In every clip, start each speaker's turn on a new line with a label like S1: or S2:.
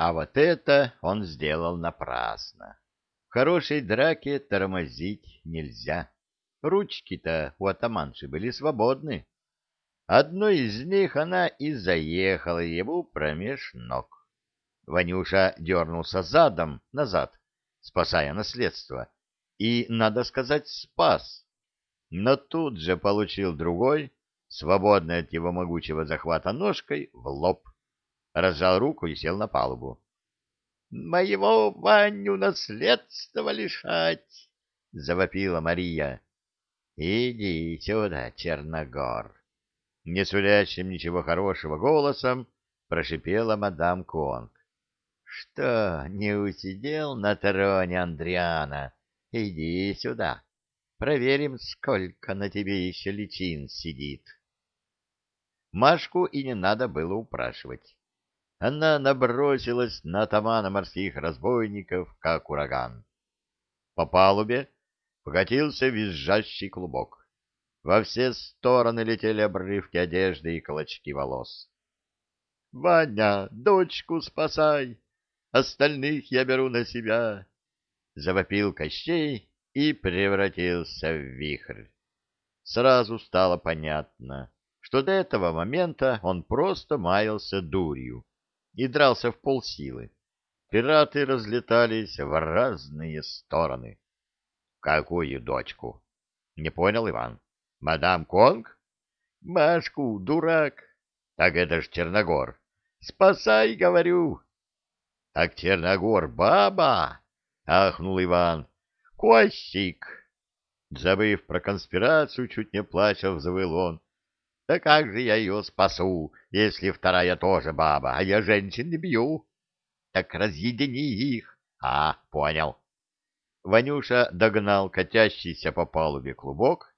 S1: А вот это он сделал напрасно. В хорошей драке тормозить нельзя. Ручки-то у атаманши были свободны. Одной из них она и заехала ему промеж ног. Ванюша дернулся задом назад, спасая наследство, и, надо сказать, спас. Но тут же получил другой, свободный от его могучего захвата ножкой, в лоб. Разжал руку и сел на палубу. — Моего Ваню наследства лишать! — завопила Мария. — Иди сюда, Черногор! Не сулящим ничего хорошего голосом прошипела мадам Конг. — Что, не усидел на троне Андриана? Иди сюда. Проверим, сколько на тебе еще личин сидит. Машку и не надо было упрашивать. Она набросилась на атамана морских разбойников, как ураган. По палубе покатился визжащий клубок. Во все стороны летели обрывки одежды и клочки волос. — Ваня, дочку спасай! Остальных я беру на себя! — завопил Кощей и превратился в вихрь. Сразу стало понятно, что до этого момента он просто маялся дурью и дрался в полсилы. Пираты разлетались в разные стороны. — Какую дочку? — не понял Иван. — Мадам Конг? — Машку, дурак. — Так это ж Черногор. — Спасай, говорю. — Так Черногор баба! — ахнул Иван. — Костик! Забыв про конспирацию, чуть не плача, взвыл он. Да как же я ее спасу, если вторая тоже баба, а я женщин не бью? Так разъедини их. А, понял. Ванюша догнал катящийся по палубе клубок,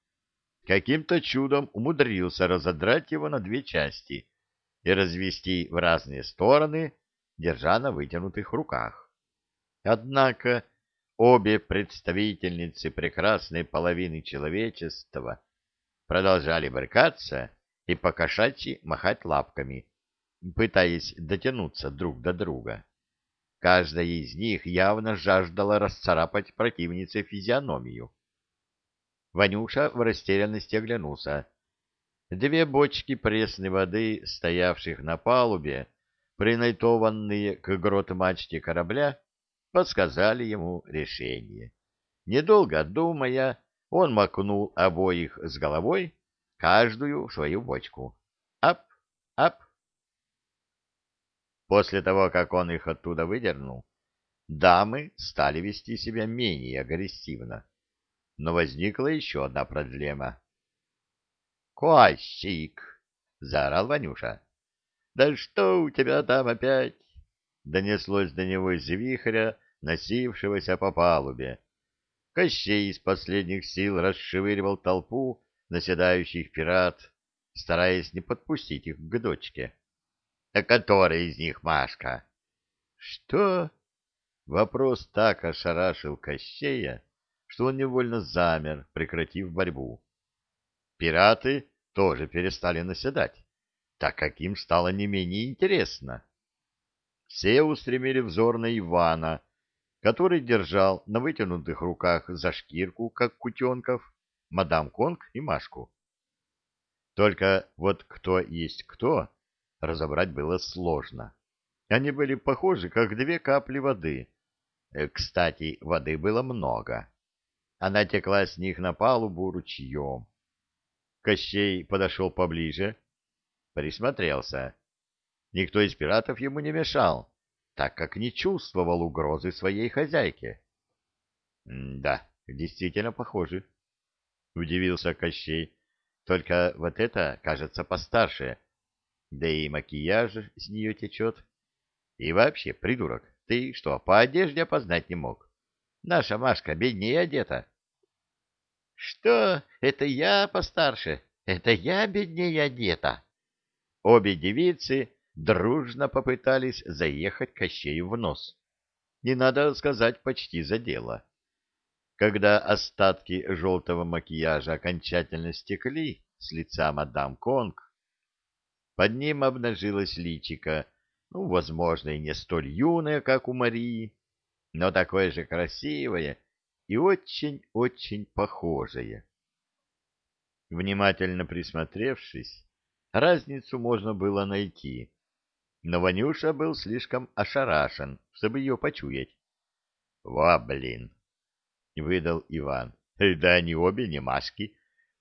S1: каким-то чудом умудрился разодрать его на две части и развести в разные стороны, держа на вытянутых руках. Однако обе представительницы прекрасной половины человечества продолжали брыкаться и покошачьи махать лапками, пытаясь дотянуться друг до друга. Каждая из них явно жаждала расцарапать противнице физиономию. Ванюша в растерянности оглянулся. Две бочки пресной воды, стоявших на палубе, принайтованные к грот-мачте корабля, подсказали ему решение. Недолго думая, он макнул обоих с головой каждую свою бочку. Ап, ап. После того, как он их оттуда выдернул, дамы стали вести себя менее агрессивно. Но возникла еще одна проблема. «Косик!» — заорал Ванюша. «Да что у тебя там опять?» — донеслось до него из вихря, носившегося по палубе. Кощей из последних сил расшевыривал толпу, наседающих пират, стараясь не подпустить их к дочке. — А который из них Машка? — Что? Вопрос так ошарашил Кощея, что он невольно замер, прекратив борьбу. Пираты тоже перестали наседать, так как им стало не менее интересно. Все устремили взор на Ивана, который держал на вытянутых руках за шкирку, как кутенков, мадам Конг и Машку. Только вот кто есть кто, разобрать было сложно. Они были похожи, как две капли воды. Э, кстати, воды было много. Она текла с них на палубу ручьем. Кощей подошел поближе, присмотрелся. Никто из пиратов ему не мешал, так как не чувствовал угрозы своей хозяйке. — Да, действительно похожи. — удивился Кощей. — Только вот это, кажется, постарше. Да и макияж с нее течет. И вообще, придурок, ты что, по одежде опознать не мог? Наша Машка беднее одета. — Что? Это я постарше? Это я беднее одета? Обе девицы дружно попытались заехать Кощею в нос. Не надо сказать, почти за дело. Когда остатки желтого макияжа окончательно стекли с лица мадам Конг, под ним обнажилось личико, ну, возможно, и не столь юное, как у Марии, но такое же красивое и очень-очень похожее. Внимательно присмотревшись, разницу можно было найти, но Ванюша был слишком ошарашен, чтобы ее почуять. — Во, блин! — выдал Иван. — Да они обе не маски,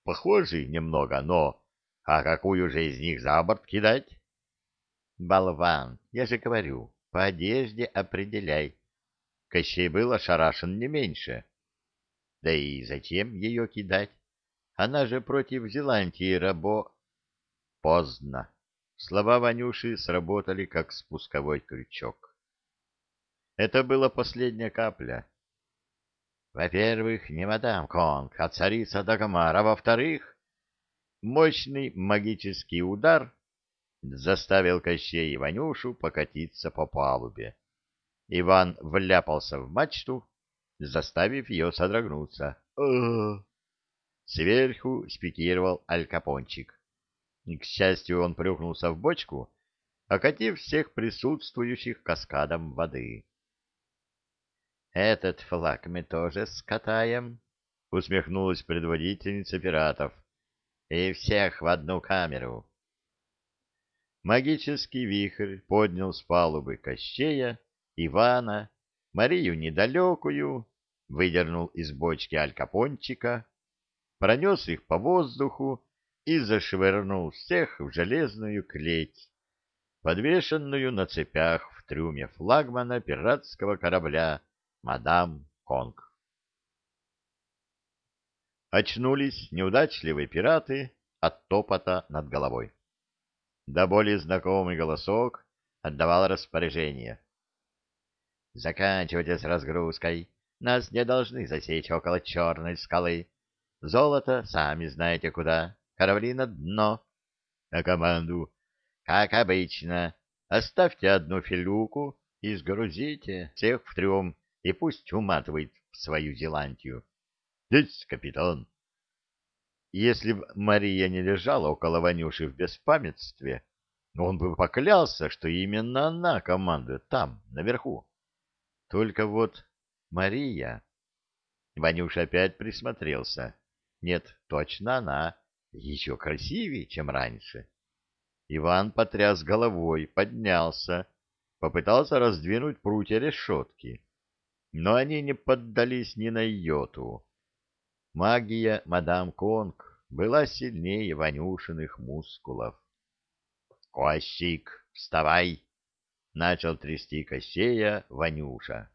S1: похожи немного, но... А какую же из них за борт кидать? — Болван, я же говорю, по одежде определяй. Кощей был ошарашен не меньше. Да и зачем ее кидать? Она же против Зеландии рабо... Поздно. Слова Ванюши сработали, как спусковой крючок. Это была последняя капля. Во-первых, не мадам Конг, а царица Дагомар, а во-вторых, мощный магический удар заставил Кощей и Ванюшу покатиться по палубе. Иван вляпался в мачту, заставив ее содрогнуться. Сверху спикировал алькапончик. К счастью, он плюхнулся в бочку, окатив всех присутствующих каскадом воды. «Этот флаг мы тоже скатаем», — усмехнулась предводительница пиратов. «И всех в одну камеру». Магический вихрь поднял с палубы Кощея, Ивана, Марию Недалекую, выдернул из бочки алькапончика, пронес их по воздуху и зашвырнул всех в железную клеть, подвешенную на цепях в трюме флагмана пиратского корабля «Мадам Конг». Очнулись неудачливые пираты от топота над головой. До более знакомый голосок отдавал распоряжение. «Заканчивайте с разгрузкой. Нас не должны засечь около черной скалы. Золото сами знаете куда корабли на дно. А команду, как обычно, оставьте одну филюку и сгрузите всех в трюм, и пусть уматывает в свою Зеландию. Здесь, капитан. Если б Мария не лежала около Ванюши в беспамятстве, он бы поклялся, что именно она командует там, наверху. Только вот Мария... Ванюша опять присмотрелся. Нет, точно она еще красивее, чем раньше. Иван потряс головой, поднялся, попытался раздвинуть прутья решетки, но они не поддались ни на йоту. Магия мадам Конг была сильнее Ванюшиных мускулов. — Кощик, вставай! — начал трясти Кощея Ванюша.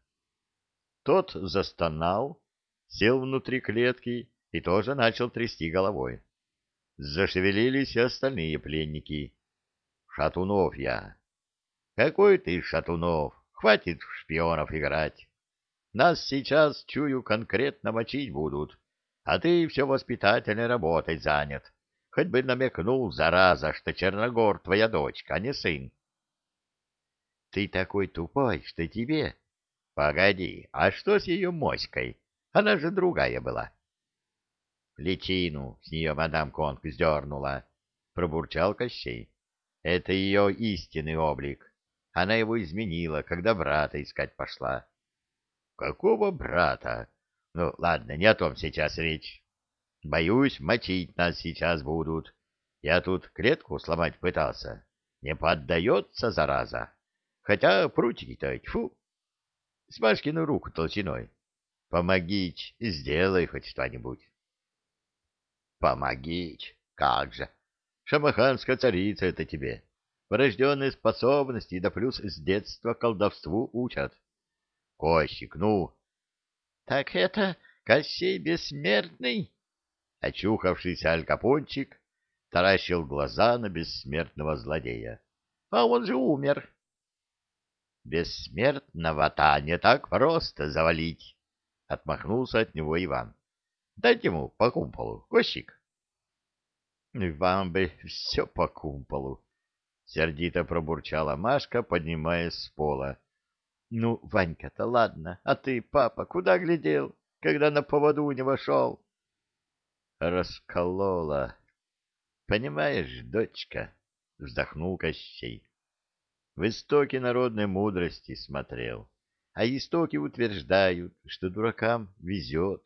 S1: Тот застонал, сел внутри клетки и тоже начал трясти головой. Зашевелились и остальные пленники. Шатунов я. Какой ты Шатунов? Хватит в шпионов играть. Нас сейчас, чую, конкретно мочить будут, а ты все воспитательной работой занят. Хоть бы намекнул, зараза, что Черногор твоя дочка, а не сын. Ты такой тупой, что тебе... Погоди, а что с ее моськой? Она же другая была. Личину с нее мадам Конг сдернула, — пробурчал Кощей. Это ее истинный облик. Она его изменила, когда брата искать пошла. — Какого брата? Ну, ладно, не о том сейчас речь. Боюсь, мочить нас сейчас будут. Я тут клетку сломать пытался. Не поддается, зараза. Хотя прутики-то, тьфу. Смашкину руку толщиной. Помогите, сделай хоть что-нибудь. Помогите, как же. Шамаханская царица это тебе. Врожденные способности, да плюс с детства колдовству учат. Кощик, ну. Так это Кощей Бессмертный? Очухавшийся алькапончик таращил глаза на бессмертного злодея. А он же умер. Бессмертного-то не так просто завалить, — отмахнулся от него Иван. Дайте ему по кумполу, Кощик. — Вам бы все по кумполу, — сердито пробурчала Машка, поднимаясь с пола. — Ну, Ванька-то ладно, а ты, папа, куда глядел, когда на поводу не вошел? — Расколола. — Понимаешь, дочка, — вздохнул Кощей. — в истоки народной мудрости смотрел, а истоки утверждают, что дуракам везет.